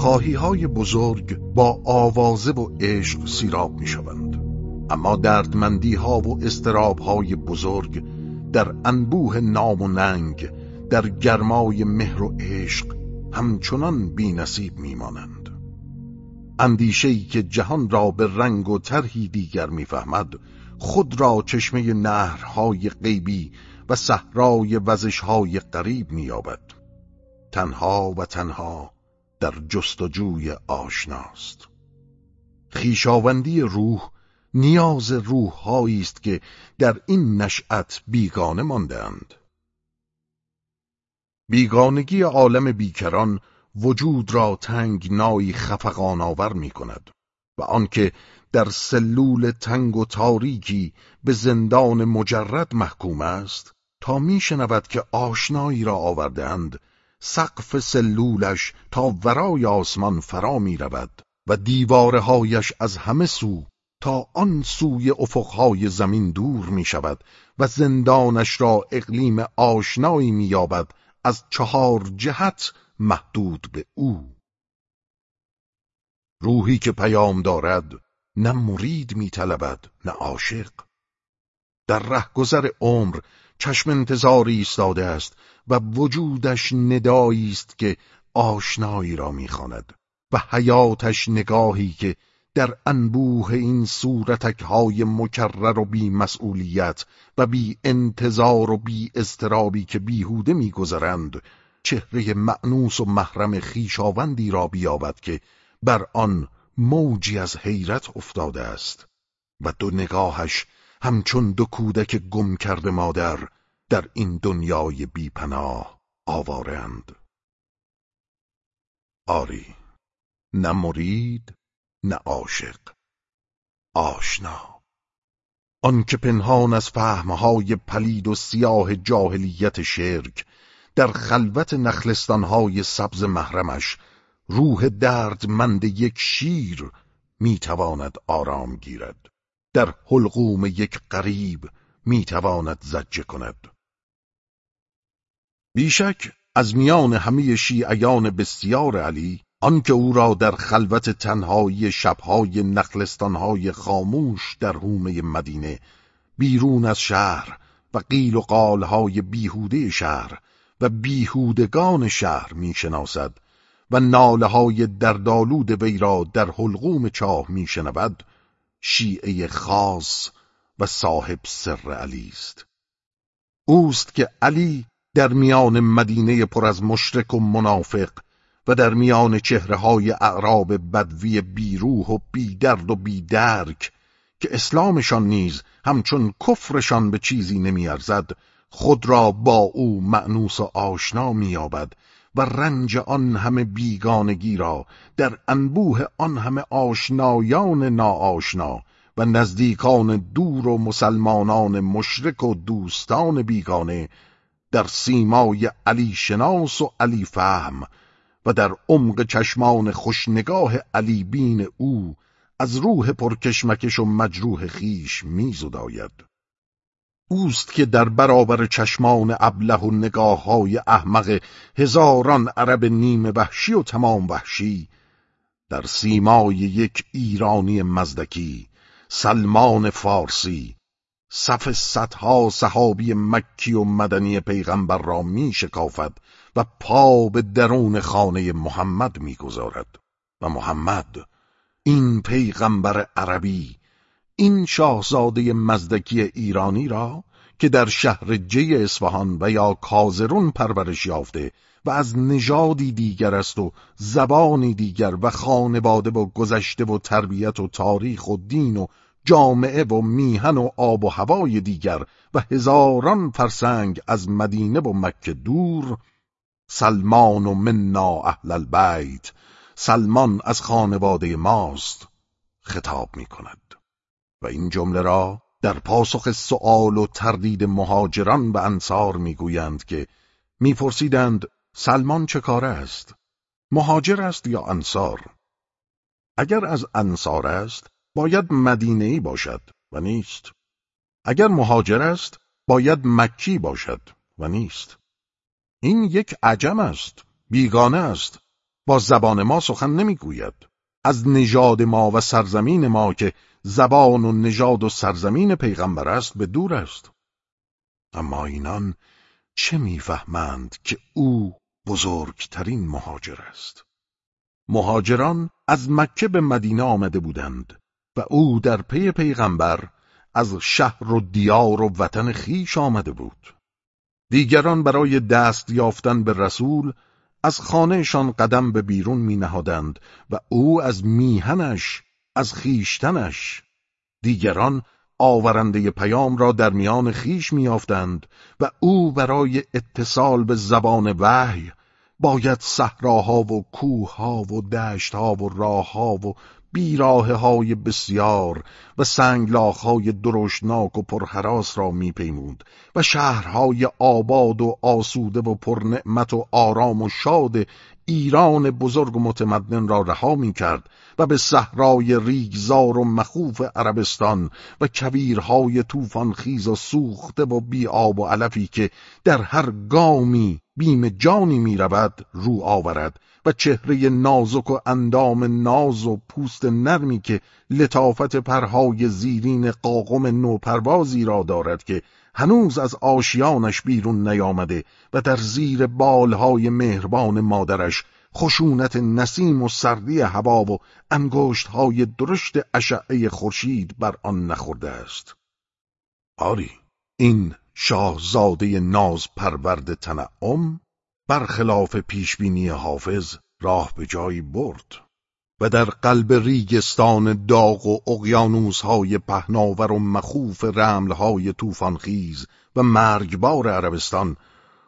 خودخواهی های بزرگ با آوازه و عشق سیراب می شوند اما دردمندی ها و استراب های بزرگ در انبوه نام و ننگ در گرمای مهر و عشق همچنان بی نصیب می مانند اندیشهی که جهان را به رنگ و طرحی دیگر می‌فهمد خود را چشمه نهرهای غیبی و صحرای وزشهای قریب مییابد. تنها و تنها در جستجوی آشناست. خیشاوندی روح نیاز روحهایی است که در این نشأت بیگانه ماندهاند. بیگانگی عالم بیکران وجود را تنگنایی خفقان آور می کند و آنکه در سلول تنگ و تاریکی به زندان مجرد محکوم است تا میشنود که آشنایی را آوردهاند سقف سلولش تا ورای آسمان فرا می رود و دیوارهایش از همه سو تا آن سوی افقهای زمین دور می شود و زندانش را اقلیم آشنایی می یابد از چهار جهت محدود به او. روحی که پیام دارد نه مرید میطلبد نه عاشق. در رهگذر عمر چشم انتظاری ایستاده است و وجودش ندایی است که آشنایی را می‌خواند و حیاتش نگاهی که در انبوه این صورتک های مکرر و بی مسئولیت و بی انتظار و بی استرابی که بیهوده میگذرند چهره معنوس و محرم خیشاوندی را بیابد که بر آن موجی از حیرت افتاده است و دو نگاهش همچون دو کودک گم کرده مادر در این دنیای بیپناه آوارند آری نه مرید نه عاشق. آشنا. آنکه پنهان از فهمهای پلید و سیاه جاهلیت شرک در خلوت نخلستانهای سبز محرمش روح دردمند یک شیر می‌تواند آرام گیرد. در حلقوم یک قریب می‌تواند زجه کند. بیشک از میان همه شیعیان بسیار علی آنکه او را در خلوت تنهایی شبهای نخلستانهای خاموش در حومه مدینه بیرون از شهر و قیل و قالهای بیهوده شهر و بیهودگان شهر می‌شناسد و ناله های دردالود وی را در حلقوم چاه میشنود شیعه خاص و صاحب سر علی است. اوست که علی در میان مدینه پر از مشرک و منافق و در میان چهره های اعراب بدوی بیروح و بیدرد و بیدرک که اسلامشان نیز همچون کفرشان به چیزی نمیارزد خود را با او معنوس و آشنا مییابد و رنج آن همه بیگانگی را در انبوه آن همه آشنایان ناآشنا و نزدیکان دور و مسلمانان مشرک و دوستان بیگانه در سیمای علی شناس و علی فهم و در عمق چشمان خوشنگاه علی بین او از روح پرکشمکش و مجروح خیش میزداید اوست که در برابر چشمان ابله و نگاه های احمق هزاران عرب نیمه وحشی و تمام وحشی در سیمای یک ایرانی مزدکی سلمان فارسی صف صدها صحابی مکی و مدنی پیغمبر را می شکافد و پا به درون خانه محمد می‌گذارد. و محمد این پیغمبر عربی این شاهزاده مزدکی ایرانی را که در شهر جی اصفهان و یا کازرون پرورش یافته و از نژادی دیگر است و زبانی دیگر و خانواده و گذشته و تربیت و تاریخ و دین و جامعه و میهن و آب و هوای دیگر و هزاران فرسنگ از مدینه و مکه دور سلمان و منا اهل البیت سلمان از خانواده ماست خطاب می کند و این جمله را در پاسخ سؤال و تردید مهاجران به انصار می‌گویند که میپرسیدند سلمان چه کار است؟ مهاجر است یا انصار؟ اگر از انصار است باید مدینه ای باشد و نیست. اگر مهاجر است باید مکی باشد و نیست. این یک عجم است بیگانه است. با زبان ما سخن نمی‌گوید. از نژاد ما و سرزمین ما که زبان و نژاد و سرزمین پیغمبر است به دور است. اما اینان چه می‌فهمند که او بزرگترین مهاجر است؟ مهاجران از مکه به مدینه آمده بودند. او در پی پیغمبر از شهر و دیار و وطن خیش آمده بود. دیگران برای دست یافتن به رسول از خانهشان قدم به بیرون می نهادند و او از میهنش از خیشتنش دیگران آورنده پیام را در میان خیش میافتند و او برای اتصال به زبان وحی باید صحراها و کوهها و دشتها و راهها و بیراه های بسیار و سنگلاخ های درشناک و پرحراس را میپیمود و شهرهای آباد و آسوده و پرنعمت و آرام و شاد ایران بزرگ و متمدن را رها می کرد و به صحرای ریگزار و مخوف عربستان و کویرهای طوفان خیز و سوخته و بی آب و علفی که در هر گامی بیم جانی می رود رو آورد و چهره نازک و اندام ناز و پوست نرمی که لطافت پرهای زیرین قاقم نوپروازی را دارد که هنوز از آشیانش بیرون نیامده و در زیر بالهای مهربان مادرش خشونت نسیم و سردی هوا و انگشتهای درشت اشعه خورشید بر آن نخورده است. آری این شاهزاده ناز پرورد تنعم برخلاف پیشبینی حافظ راه به جایی برد و در قلب ریگستان داغ و اقیانوسهای پهناور و مخوف رملهای طوفانخیز و مرگبار عربستان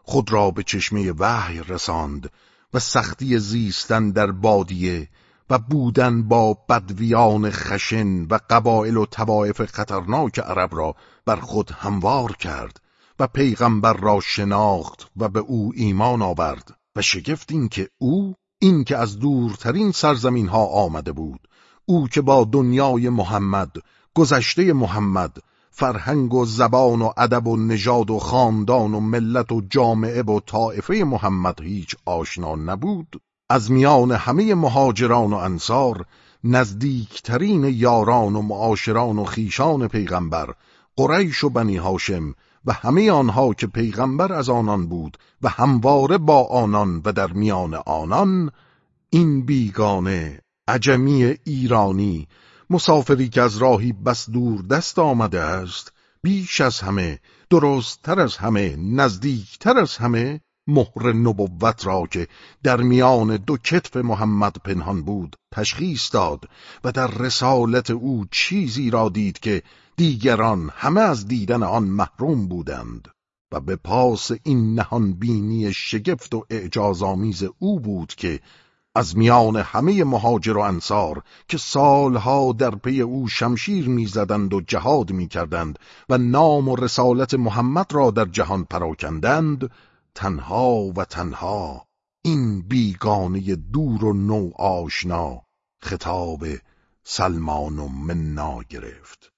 خود را به چشمه وحی رساند و سختی زیستن در بادیه و بودن با بدویان خشن و قبایل و توایف خطرناک عرب را بر خود هموار کرد و پیغمبر را شناخت و به او ایمان آورد و شگفت این که او این که از دورترین سرزمین ها آمده بود او که با دنیای محمد گذشته محمد فرهنگ و زبان و ادب و نژاد و خاندان و ملت و جامعه و طائفه محمد هیچ آشنا نبود از میان همه مهاجران و انصار نزدیکترین یاران و معاشران و خیشان پیغمبر قریش و بنی هاشم و همه آنها که پیغمبر از آنان بود و همواره با آنان و در میان آنان این بیگانه عجمی ایرانی مسافری که از راهی بس دور دست آمده است بیش از همه درستتر از همه نزدیکتر از همه مهر نبوت را که در میان دو کتف محمد پنهان بود تشخیص داد و در رسالت او چیزی را دید که دیگران همه از دیدن آن محروم بودند و به پاس این نهان بینی شگفت و اعجازآمیز او بود که از میان همه مهاجر و انصار که سالها در پی او شمشیر می‌زدند و جهاد می‌کردند و نام و رسالت محمد را در جهان پراکندند تنها و تنها این بیگانه دور و نو آشنا خطاب سلمان و منا گرفت.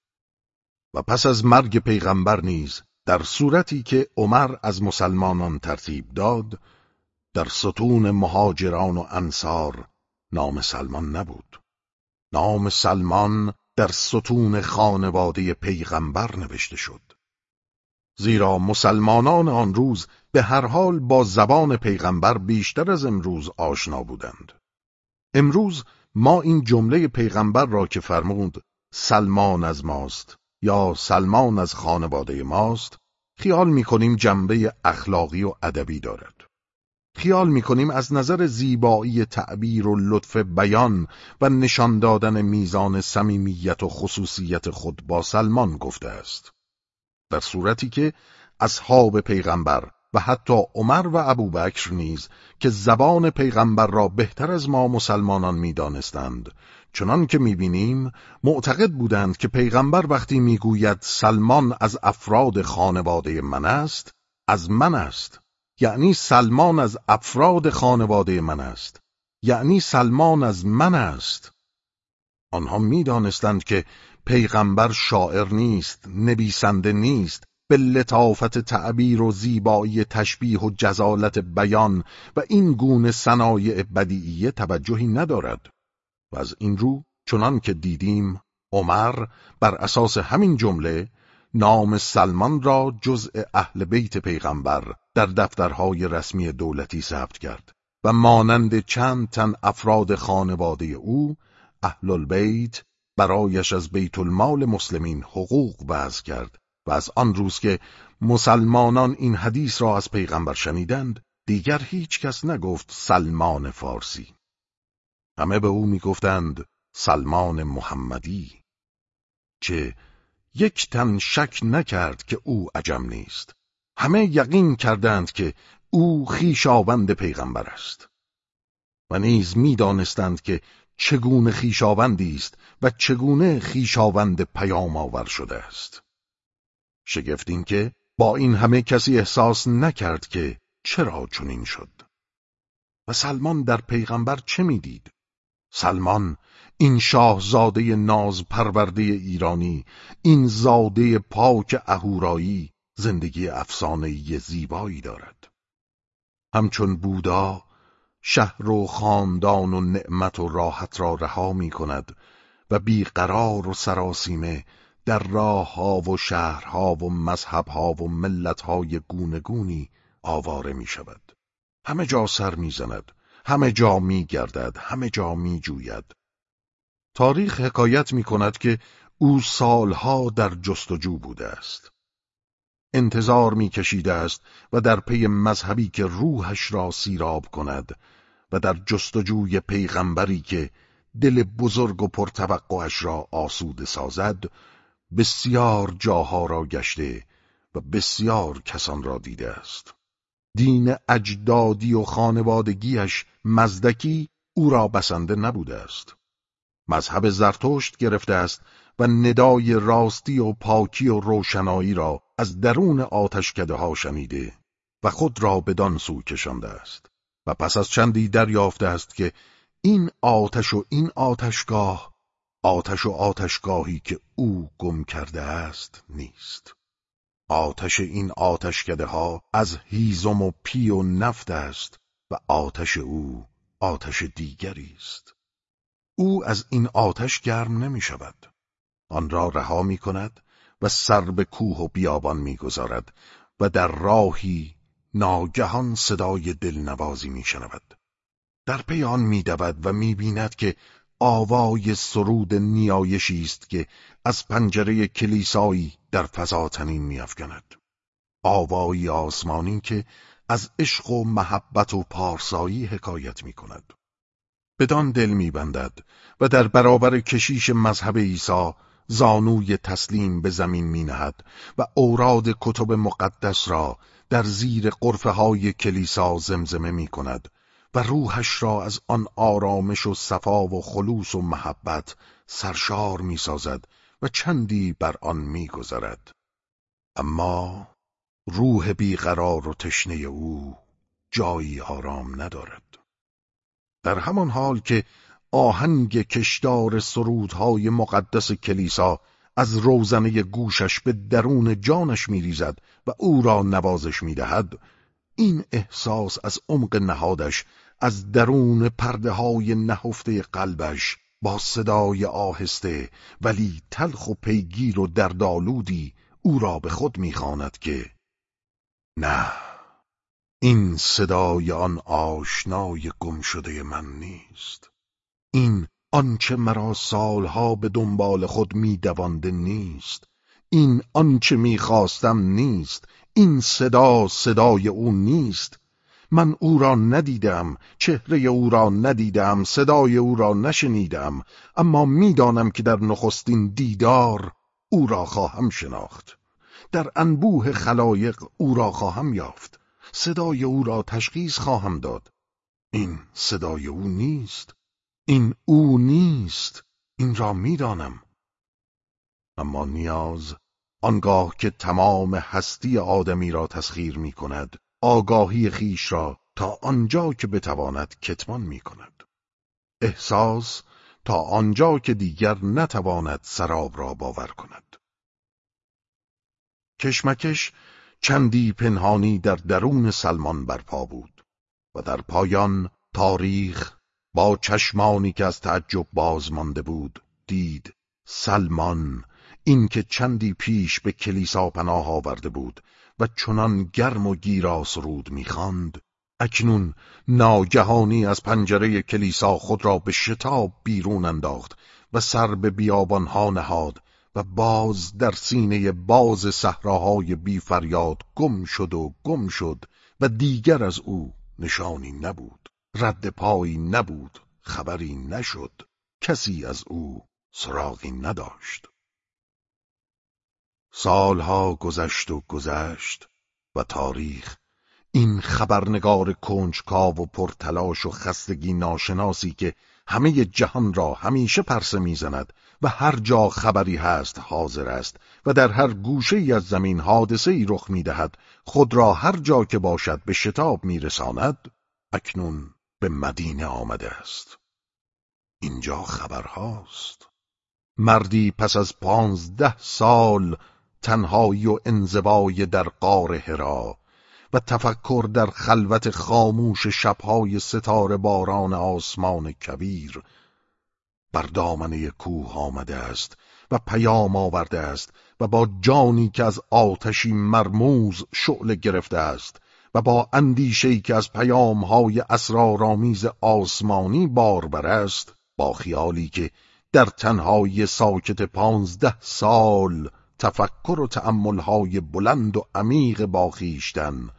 و پس از مرگ پیغمبر نیز در صورتی که عمر از مسلمانان ترتیب داد در ستون مهاجران و انصار نام سلمان نبود. نام سلمان در ستون خانواده پیغمبر نوشته شد. زیرا مسلمانان آن روز به هر حال با زبان پیغمبر بیشتر از امروز آشنا بودند. امروز ما این جمله پیغمبر را که فرمود سلمان از ماست. یا سلمان از خانواده ماست خیال می‌کنیم جنبه اخلاقی و ادبی دارد. خیال می‌کنیم از نظر زیبایی تعبیر و لطف بیان و نشان دادن میزان صمیمیت و خصوصیت خود با سلمان گفته است. در صورتی که اصحاب پیغمبر و حتی عمر و ابوبکر نیز که زبان پیغمبر را بهتر از ما مسلمانان می‌دانستند چنان که می‌بینیم معتقد بودند که پیغمبر وقتی می‌گوید سلمان از افراد خانواده من است از من است. یعنی سلمان از افراد خانواده من است. یعنی سلمان از من است. آنها می‌دانستند که پیغمبر شاعر نیست نویسنده نیست به لطافت تعبیر و زیبایی تشبیه و جزالت بیان و این گونه صنایع بدیعیه توجهی ندارد. و از این رو چنان که دیدیم عمر بر اساس همین جمله نام سلمان را جزء اهل بیت پیغمبر در دفترهای رسمی دولتی ثبت کرد و مانند چند تن افراد خانواده او اهل البیت برایش از بیت المال مسلمین حقوق وضع کرد و از آن روز که مسلمانان این حدیث را از پیغمبر شنیدند دیگر هیچ کس نگفت سلمان فارسی. همه به او می‌گفتند سلمان محمدی که یک تن شک نکرد که او عجم نیست. همه یقین کردند که او خیشاوند پیغمبر است. و نیز می‌دانستند که چگونه خیشاوندی است و چگونه خیشاوند پیام آور شده است. شگفت این که با این همه کسی احساس نکرد که چرا چنین شد. و سلمان در پیغمبر چه می‌دید؟ سلمان این شاهزاده ناز پرورده ایرانی این زاده پاک اهورایی زندگی افسانه‌ای زیبایی دارد همچون بودا شهر و خاندان و نعمت و راحت را رها می کند و بیقرار و سراسیمه در راه ها و شهرها و مذهب ها و ملت های گونگونی آواره می شود. همه جا سر می زند، همه جا می گردد، همه جا می جوید. تاریخ حکایت می کند که او سالها در جستجو بوده است. انتظار می کشیده است و در پی مذهبی که روحش را سیراب کند و در جستجوی پیغمبری که دل بزرگ و پرتوقعش را آسوده سازد بسیار جاها را گشته و بسیار کسان را دیده است دین اجدادی و خانوادگیش مزدکی او را بسنده نبوده است. مذهب زرتشت گرفته است و ندای راستی و پاکی و روشنایی را از درون آتشکده ها شنیده و خود را بدان سو کشانده است. و پس از چندی دریافته است که این آتش و این آتشگاه آتش و آتشگاهی که او گم کرده است نیست. آتش این آتشکده ها از هیزم و پی و نفت است و آتش او آتش دیگری است او از این آتش گرم نمی شود آن را رها می کند و سر به کوه و بیابان می گذارد و در راهی ناگهان صدای دلنوازی می شنود. در پی آن می دود و می بیند که آوای سرود نیایشی است که از پنجره کلیسایی در فضا تنین می افگند. آوایی آسمانی که از عشق و محبت و پارسایی حکایت می کند. بدان دل می بندد و در برابر کشیش مذهب عیسی زانوی تسلیم به زمین می نهد و اوراد کتب مقدس را در زیر قرفه های کلیسا زمزمه می کند و روحش را از آن آرامش و صفا و خلوص و محبت سرشار می سازد و چندی بر آن می گذرد. اما روح بیقرار و تشنه او جایی آرام ندارد. در همان حال که آهنگ کشدار سرودهای مقدس کلیسا از روزنه گوشش به درون جانش میریزد و او را نوازش می‌دهد این احساس از عمق نهادش از درون پرده های نهفته قلبش با صدای آهسته ولی تلخ و پیگیر و دردآلودی او را به خود می‌خواند که نه این صدای آن آشنای گم شده من نیست. این آنچه مرا سالها به دنبال خود میدوانده نیست. این آنچه می‌خواستم نیست. این صدا صدای او نیست. من او را ندیدم چهره او را ندیدم صدای او را نشنیدم اما می‌دانم که در نخستین دیدار او را خواهم شناخت. در انبوه خلایق او را خواهم یافت. صدای او را تشخیص خواهم داد. این صدای او نیست. این او نیست. این را می‌دانم. اما نیاز آنگاه که تمام هستی آدمی را تسخیر می کند آگاهی خیش را تا آنجا که بتواند کتمان می کند احساس تا آنجا که دیگر نتواند سراب را باور کند. کشمکش چندی پنهانی در درون سلمان برپا بود و در پایان تاریخ با چشمانی که از تعجب باز مانده بود دید سلمان این که چندی پیش به کلیسا پناه آورده بود و چنان گرم و گیراس رود می‌خواند اکنون ناگهانی از پنجره کلیسا خود را به شتاب بیرون انداخت و سر به بیابانها نهاد و باز در سینه باز صحراهای بی فریاد گم شد و گم شد و دیگر از او نشانی نبود. رد پایی نبود خبری نشد. کسی از او سراغی نداشت. سالها گذشت و گذشت و تاریخ این خبرنگار کنجکاو و پرتلاش و خستگی ناشناسی که همه جهان را همیشه پرسه می‌زند و هر جا خبری هست حاضر است و در هر گوشه ای از زمین حادثه ای رخ می‌دهد خود را هر جا که باشد به شتاب میرساند اکنون به مدینه آمده است. اینجا خبرهاست. مردی پس از پانزده سال تنهایی و انزوای در قار هرا و تفکر در خلوت خاموش شبهای ستاره باران آسمان کبیر بر دامنه کوه آمده است و پیام آورده است و با جانی که از آتشی مرموز شعله گرفته است و با اندیشهی که از پیامهای اسرارآمیز آسمانی باربر است با خیالی که در تنهای ساکت پانزده سال تفکر و تأملهای بلند و عمیق باخیشتن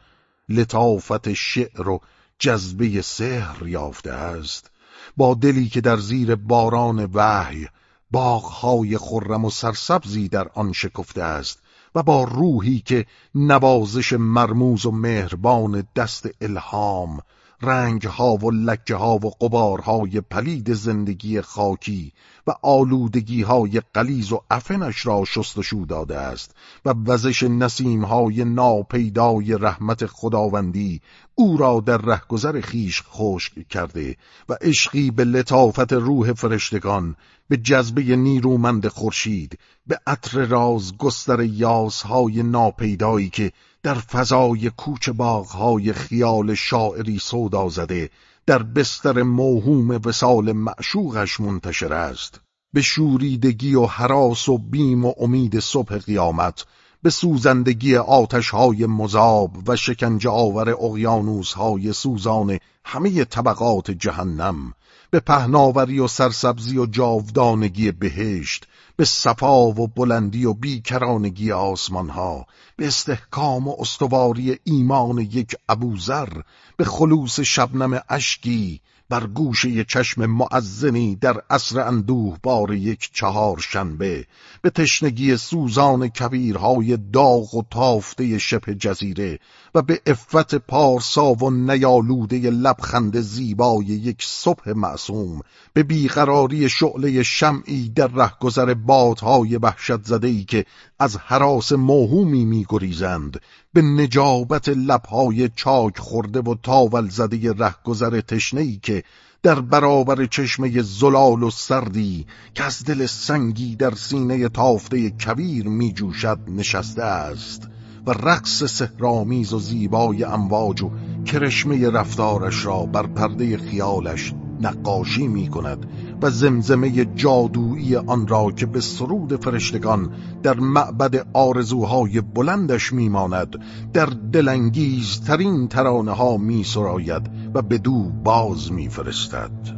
لطافت شعر و جذبه سحر یافته است. با دلی که در زیر باران وحی باغهای خرم و سرسبزی در آن شکفته است و با روحی که نوازش مرموز و مهربان دست الهام رنگها و لکه ها و قبارهای پلید زندگی خاکی و آلودگی های قلیز و افنش را شستشو داده است و وزش نسیم های ناپیدای رحمت خداوندی او را در رهگذر خیش خشک کرده و عشقی به لطافت روح فرشتگان به جذبه نیرومند خورشید به عطر راز گستر یاسهای ناپیدایی که در فضای کوچ باغهای خیال شاعری سودا زده در بستر موهوم وسال معشوقش منتشر است. به شوریدگی و حراس و بیم و امید صبح قیامت به سوزندگی آتشهای مذاب و شکنج آور اقیانوسهای سوزان همه طبقات جهنم به پهناوری و سرسبزی و جاودانگی بهشت به صفا و بلندی و بیکرانگی آسمانها به استحکام و استواری ایمان یک ابوذر به خلوص شبنم اشکی بر گوشه چشم معزنی در عصر اندوه بار یک چهار شنبه به تشنگی سوزان کبیرهای داغ و تافته شبه جزیره و به افت پارسا و نیالوده لبخند زیبای یک صبح معصوم به بیقراری شعله شمعی در رهگذر بادهای وحشت زده که از حراس موهومی میگریزند به نجابت لبهای چاک خورده و تاول زده رهگذر تشنهای که در برابر چشمه زلال و سردی که از دل سنگی در سینه تافته کبیر می جوشد نشسته است. و رقص سهرامیز و زیبای امواج و کرشمه رفتارش را بر پرده خیالش نقاشی می کند و زمزمه جادویی آن را که به سرود فرشتگان در معبد آرزوهای بلندش میماند در دلانگیز ترین ترانه ها می سراید و به دو باز میفرستد.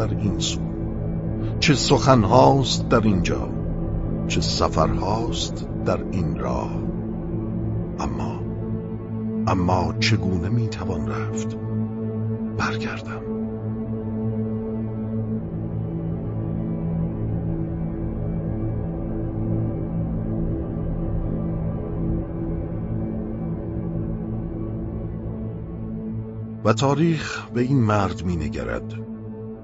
در این سو چه سخنهاست در اینجا چه سفرهاست در این راه. اما اما چگونه می‌توان رفت؟ برگردم. و تاریخ به این مرد می نگرد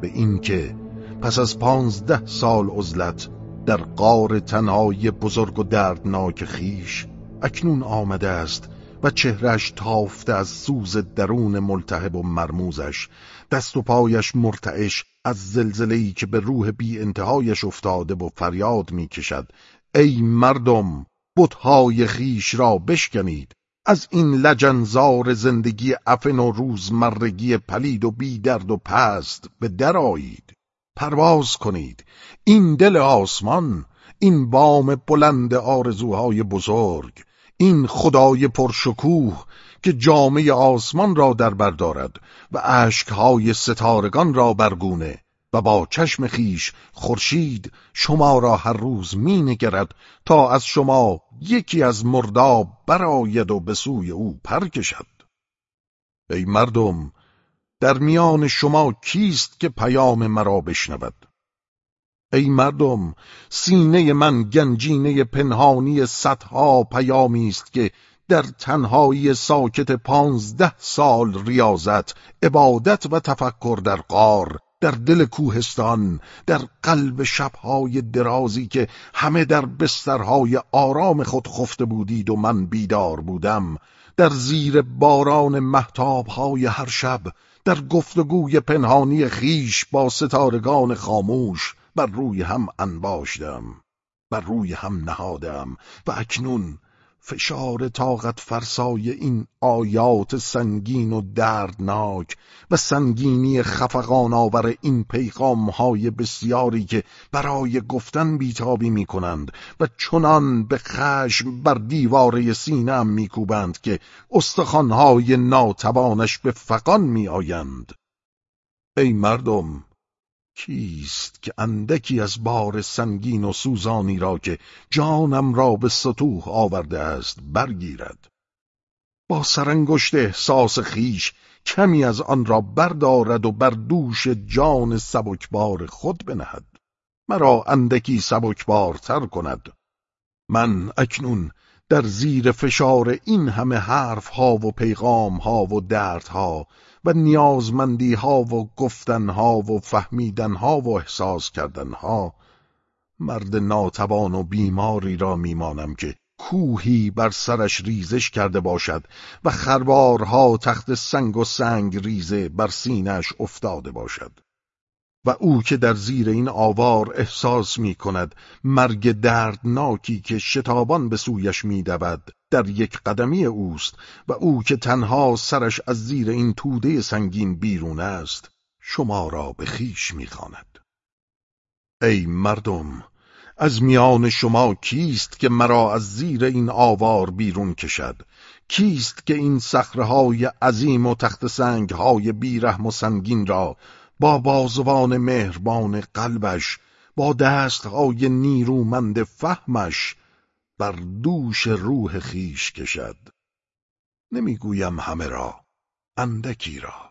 به این که پس از پانزده سال عزلت در قار تنهای بزرگ و دردناک خیش اکنون آمده است و چهرش تافته از سوز درون ملتهب و مرموزش دست و پایش مرتعش از زلزله‌ای که به روح بی انتهایش افتاده و فریاد می‌کشد. ای مردم بتهای خیش را بشکنید. از این لجنزار زندگی افن و روزمرگی پلید و بی درد و پست به درایید پرواز کنید. این دل آسمان این بام بلند آرزوهای بزرگ این خدای پرشکوه که جامعه آسمان را در بردارد و اشکهای ستارگان را برگونه و با چشم خیش خورشید شما را هر روز می نگرد تا از شما یکی از مرداب براید و به سوی او پر کشد. ای مردم در میان شما کیست که پیام مرا بشنود؟ ای مردم سینه من گنجینه پنهانی صدها پیامی است که در تنهایی ساکت پانزده سال ریاضت عبادت و تفکر در قار در دل کوهستان در قلب شبهای درازی که همه در بسترهای آرام خود خفته بودید و من بیدار بودم در زیر باران محتابهای هر شب در گفتگوی پنهانی خیش با ستارگان خاموش بر روی هم انباشتم بر روی هم نهادم و اکنون فشار طاقت فرسای این آیات سنگین و دردناک و سنگینی خفقان آور این پیغام های بسیاری که برای گفتن بیتابی می کنند و چنان به خشم بر دیواره سینم می کوبند که استخوانهای ناتوانش به فقان می آیند. ای مردم کیست که اندکی از بار سنگین و سوزانی را که جانم را به سطوح آورده است برگیرد؟ با سرانگشت احساس خیش کمی از آن را بردارد و بر دوش جان سبکبار خود بنهد. مرا اندکی سبکبارتر کند. من اکنون در زیر فشار این همه حرف ها و پیغام ها و درد ها و نیازمندی ها و گفتن ها و فهمیدن ها و احساس کردن ها مرد ناتوان و بیماری را میمانم که کوهی بر سرش ریزش کرده باشد و خربارها تخت سنگ و سنگ ریزه بر سینش افتاده باشد. و او که در زیر این آوار احساس می کند مرگ دردناکی که شتابان به سویش می دود در یک قدمی اوست و او که تنها سرش از زیر این توده سنگین بیرون است شما را به خیش می خاند. ای مردم از میان شما کیست که مرا از زیر این آوار بیرون کشد کیست که این صخره‌های عظیم و تخت سنگهای بیرحم و سنگین را با بازوان مهربان قلبش با دستهای نیرومند فهمش بر دوش روح خیش کشد. نمی‌گویم همه را اندکی را.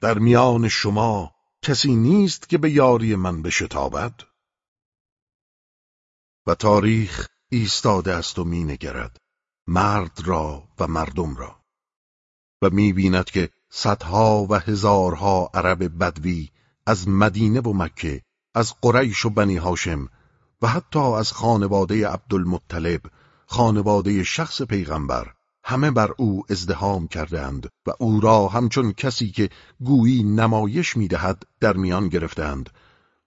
در میان شما کسی نیست که به یاری من بشتابد؟ و تاریخ ایستاده است و مینگرد مرد را و مردم را. و می‌بیند که صدها و هزارها عرب بدوی از مدینه و مکه از قریش و بنی هاشم و حتی از خانواده عبدالمطلب خانواده شخص پیغمبر همه بر او ازدهام کردند و او را همچون کسی که گویی نمایش می‌دهد در میان گرفتند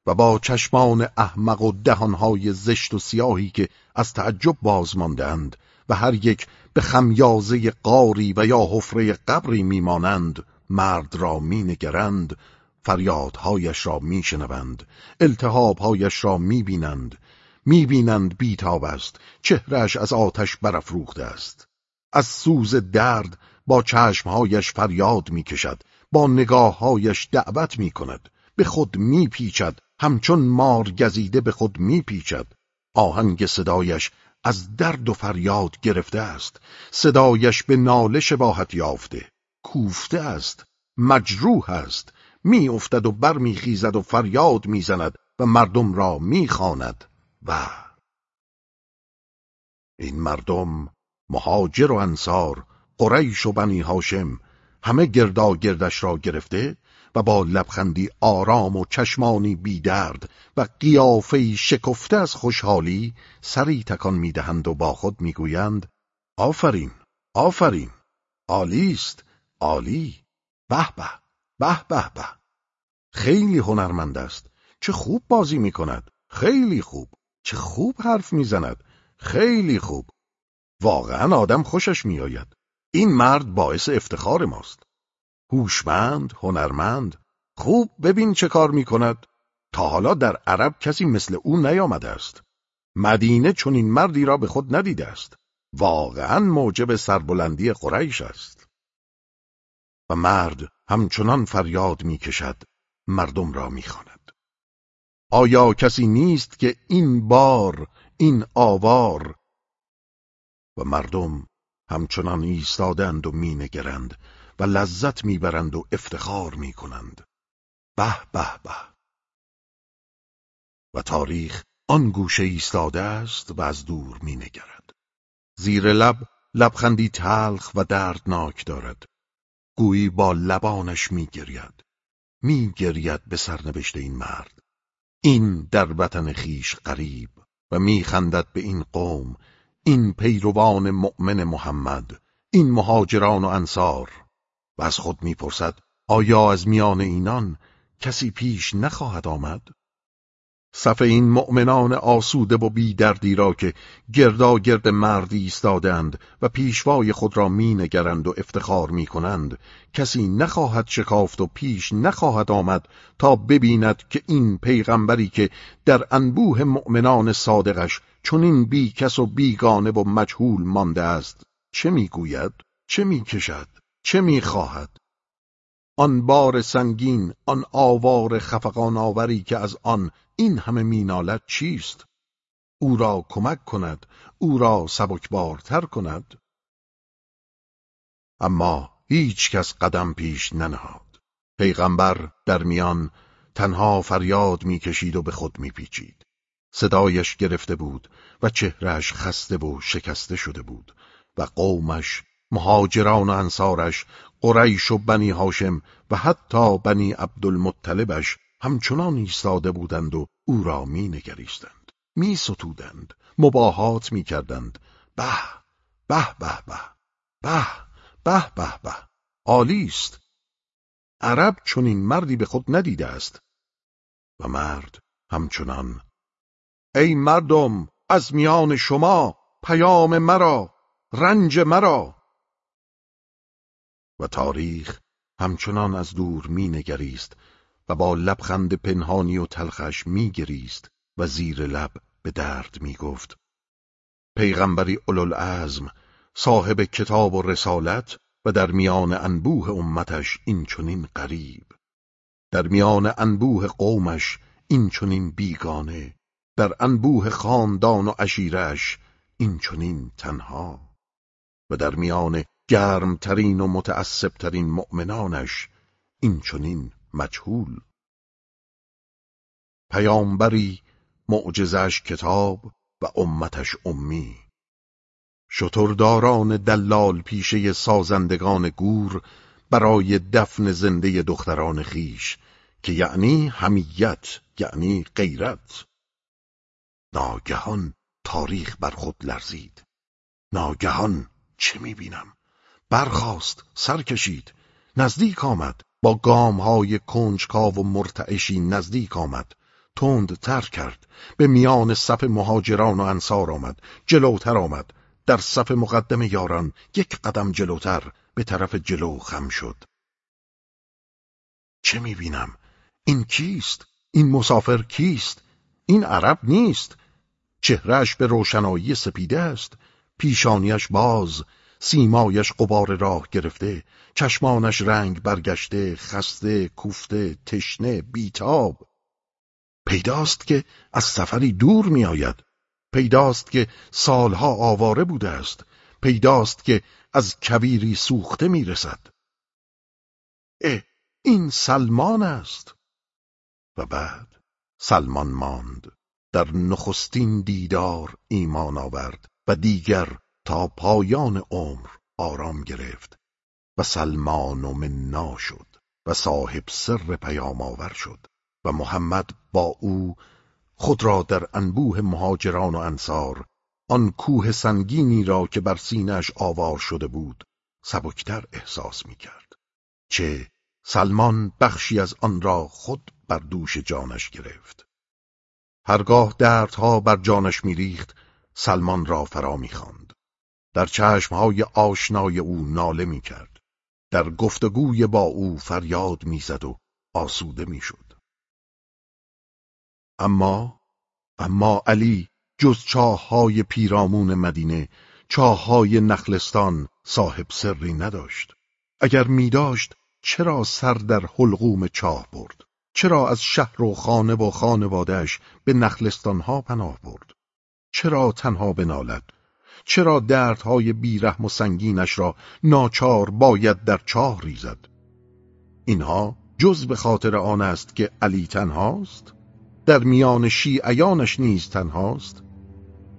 و با چشمان احمق و دهانهای زشت و سیاهی که از تعجب باز ماندند و هر یک به خمیازه قاری و یا حفره قبری میمانند مرد را مینگرند فریادهایش را میشنوند التهابهایش را می‌بینند. می‌بینند بیتاب است چهرش از آتش برافروخته است. از سوز درد با چشمهایش فریاد می‌کشد با نگاههایش دعوت می‌کند. به خود میپیچد همچون مار گزیده به خود میپیچد. آهنگ صدایش از درد و فریاد گرفته است. صدایش به ناله شباهت یافته. کوفته است. مجروح است. میافتد و برمیخیزد و فریاد می‌زند و مردم را می‌خواند. و این مردم مهاجر و انصار قریش و بنی هاشم همه گردا گردش را گرفته و با لبخندی آرام و چشمانی بیدرد و قیافهی شکفته از خوشحالی سری تکان می‌دهند و با خود می‌گویند آفرین آفرین عالی است عالی به به به به به. خیلی هنرمند است. چه خوب بازی می کند خیلی خوب. چه خوب حرف می‌زند. خیلی خوب. واقعا آدم خوشش میآید. این مرد باعث افتخار ماست. هوشمند هنرمند خوب ببین چه کار می کند تا حالا در عرب کسی مثل او نیامده است. مدینه چون این مردی را به خود ندیده است. واقعا موجب سربلندی قریش است. و مرد همچنان فریاد می‌کشد. مردم را می‌خواند. آیا کسی نیست که این بار این آوار؟ و مردم همچنان ایستادند و مینگرند. و لذت می‌برند و افتخار می‌کنند. به به به. و تاریخ آن گوشه ایستاده است و از دور مینگرد. زیر لب لبخندی تلخ و دردناک دارد. گویی با لبانش میگرید. میگرید به سرنوشت این مرد. این در وطن خیش قریب و میخندد به این قوم این پیروان مؤمن محمد این مهاجران و انصار. و از خود می‌پرسد آیا از میان اینان کسی پیش نخواهد آمد؟ صف این مؤمنان آسوده و بیدردی را که گرد مردی ایستادند و پیشوای خود را مینگرند و افتخار می‌کنند کسی نخواهد شکافت و پیش نخواهد آمد تا ببیند که این پیغمبری که در انبوه مؤمنان صادقش چنین بیکس و بیگانه و مجهول مانده است چه می‌گوید چه می‌کشد چه می‌خواهد؟ آن بار سنگین آن آوار خفقان آوری که از آن این همه مینالت چیست؟ او را کمک کند او را سبکبارتر کند. اما هیچ کس قدم پیش ننهاد. پیغمبر در میان تنها فریاد می‌کشید و به خود میپیچید. صدایش گرفته بود و چهرهش خسته و شکسته شده بود و قومش مهاجران و انصارش قریش و بنی هاشم و حتی بنی عبدالمطلبش همچنان ایستاده بودند و او را می نگریستند می ستودند مباهات می کردند به به به به به به به به عالی است. عرب چنین مردی به خود ندیده است. و مرد همچنان ای مردم از میان شما پیام مرا رنج مرا و تاریخ همچنان از دور می نگریست و با لبخند پنهانی و تلخش می گریست و زیر لب به درد می گفت پیغمبری اولوالعزم صاحب کتاب و رسالت و در میان انبوه امتش این چنین قریب در میان انبوه قومش این چنین بیگانه. در انبوه خاندان و عشیرش این چنین تنها. و در میان گرمترین و متعصبترین مؤمنانش این چنین مجهول. پیامبری معجزش کتاب و امتش امی. شترداران دلال پیشه سازندگان گور برای دفن زنده دختران خیش که یعنی همیت یعنی غیرت. ناگهان تاریخ بر خود لرزید. ناگهان چه می‌بینم؟ برخاست سر کشید. نزدیک آمد. با گامهای کنجکاو و مرتعشی نزدیک آمد. تند تر کرد. به میان صف مهاجران و انصار آمد. جلوتر آمد. در صف مقدم یاران یک قدم جلوتر. به طرف جلو خم شد. چه می‌بینم؟ این کیست؟ این مسافر کیست؟ این عرب نیست؟ چهرش به روشنایی سپیده است. پیشانیش باز. سیمایش قبار راه گرفته چشمانش رنگ برگشته خسته کوفته تشنه بیتاب. پیداست که از سفری دور میآید. پیداست که سالها آواره بوده است. پیداست که از کویری سوخته می‌رسد. اه این سلمان است. و بعد سلمان ماند. در نخستین دیدار ایمان آورد و دیگر تا پایان عمر آرام گرفت و سلمان و منا شد و صاحب سر پیام آور شد و محمد با او خود را در انبوه مهاجران و انصار آن کوه سنگینی را که بر سینش آوار شده بود سبکتر احساس می کرد. چه سلمان بخشی از آن را خود بر دوش جانش گرفت. هرگاه دردها بر جانش میریخت سلمان را فرا می‌خواند. در چشمهای آشنای او ناله می‌کرد. در گفتگوی با او فریاد می‌زد و آسوده می‌شد. اما اما علی جز چاههای پیرامون مدینه چاههای نخلستان صاحب سری نداشت اگر می داشت چرا سر در حلقوم چاه برد چرا از شهر و خانه و خانوادهش به نخلستانها پناه برد چرا تنها بنالد چرا دردهای بیرحم و سنگینش را ناچار باید در چاه ریزد؟ اینها جز به خاطر آن است که علی تنهاست. در میان شیعیانش نیز تنهاست.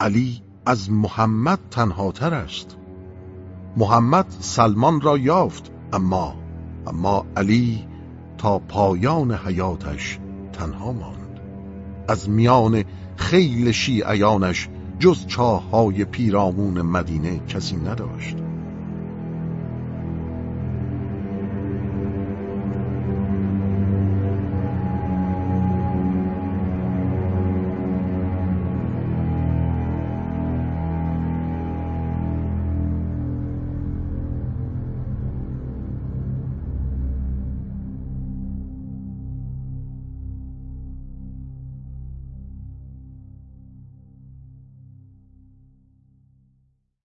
علی از محمد تنهاتر است. محمد سلمان را یافت اما اما علی تا پایان حیاتش تنها ماند. از میان خیل شیعیانش جز چاه های پیرامون مدینه کسی نداشت.